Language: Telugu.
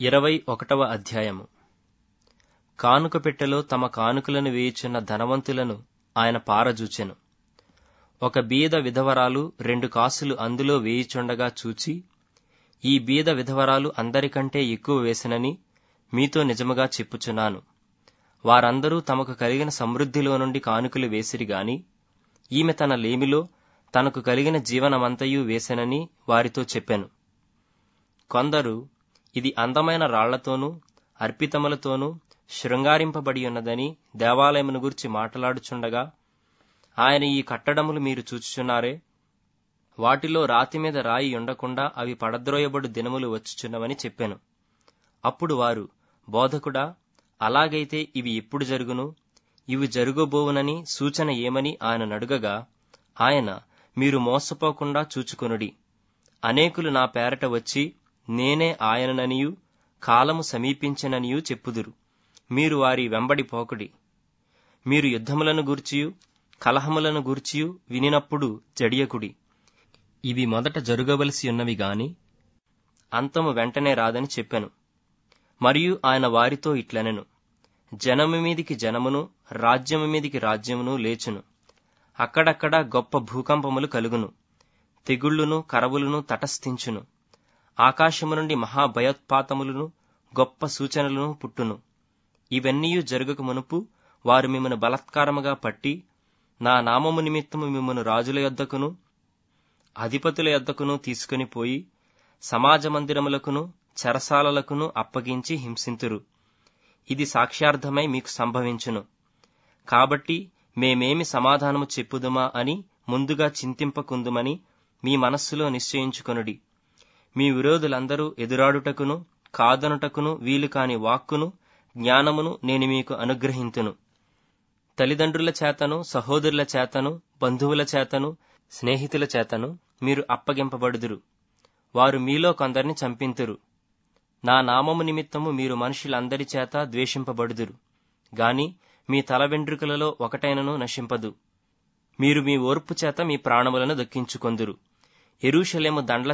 ఇరవై ఒకటవ అధ్యాయము. కానుక పెట్టెలో తమ కానుకలను వేయుచున్న ధనవంతులను ఆయన పారజూచెను. ఒక బీద విధవరాలు రెండు కాసులు అందులో వేయుచుండగా చూచి ఈ బీద విధవరాలు అందరికంటే ఎక్కువ వేసినని మీతో నిజముగా చెప్పుచున్నాను. వారందరూ తమకు కలిగిన సమృద్ధిలో నుండి కానుకలు వేసిరి గాని ఈమె తన లేమిలో తనకు కలిగిన జీవనమంతయు వేసెనని వారితో చెప్పెను. కొందరు ఇది అందమైన రాళ్ళతోనూ అర్పితములతోనూ శృంగారింపబడి ఉన్నదని దేవాలయమును గురించి మాట్లాడుచుండగా ఆయన ఈ కట్టడములు మీరు చూచుచున్నారే? వాటిలో రాతి మీద రాయి ఉండకుండా అవి పడద్రోయబడు దినములు వచ్చుచున్నవని చెప్పాను. అప్పుడు వారు బోధకుడా అలాగైతే ఇవి ఎప్పుడు జరుగును? ఇవి జరుగబోవునని సూచన ఏమని ఆయన నడుగగా ఆయన మీరు మోసపోకుండా చూచుకొనుడి. అనేకులు నా పేరట వచ్చి నేనే ఆయనననియు కాలము సమీపించననియు చెప్పుదురు. మీరు వారి వెంబడి పోకుడి. మీరు యుద్ధములను గూర్చియు కలహములను గూర్చియు వినినప్పుడు జడియకుడి. ఇవి మొదట జరుగవలసి ఉన్నవి గాని అంతము వెంటనే రాదని చెప్పెను. మరియు ఆయన వారితో ఇట్లనెను. జనము మీదికి జనమును రాజ్యము మీదికి రాజ్యమును లేచును. అక్కడక్కడ గొప్ప భూకంపములు కలుగును. తెగుళ్ళును కరవులను తటస్థించును. ఆకాశము నుండి మహాభయోత్పాతములను గొప్ప సూచనలను పుట్టును. ఇవన్నీ జరుగుక మునుపు వారు మిమ్మను బలత్కారముగా పట్టి నా నామము నిమిత్తము మిమ్మను రాజుల యొద్దకును అధిపతుల యొద్దకును తీసుకుని పోయి సమాజ మందిరములకును చెరసాలలకును అప్పగించి హింసింతురు. ఇది సాక్ష్యార్థమై మీకు సంభవించును. కాబట్టి మేమేమి సమాధానము చెప్పుదుమా అని ముందుగా చింతింపకుందుమని మీ మనస్సులో నిశ్చయించుకొనుడి. మీ విరోధులందరూ ఎదురాడుటకును కాదనుటకును వీలు కాని వాక్కును జ్ఞానమును నేను మీకు అనుగ్రహింతును. తల్లిదండ్రుల చేతను సహోదరుల చేతను బంధువుల చేతను స్నేహితుల చేతను మీరు అప్పగింపబడుదురు. వారు మీలో కొందరిని చంపింతురు. నా నామము నిమిత్తము మీరు మనుషులందరి చేత ద్వేషింపబడుదురు. గాని మీ తల వెంట్రుకలలో ఒకటైనను నశింపదు. మీరు మీ ఓర్పు చేత మీ ప్రాణములను దక్కించుకొందురు. ఎరూషలేము దండ్ల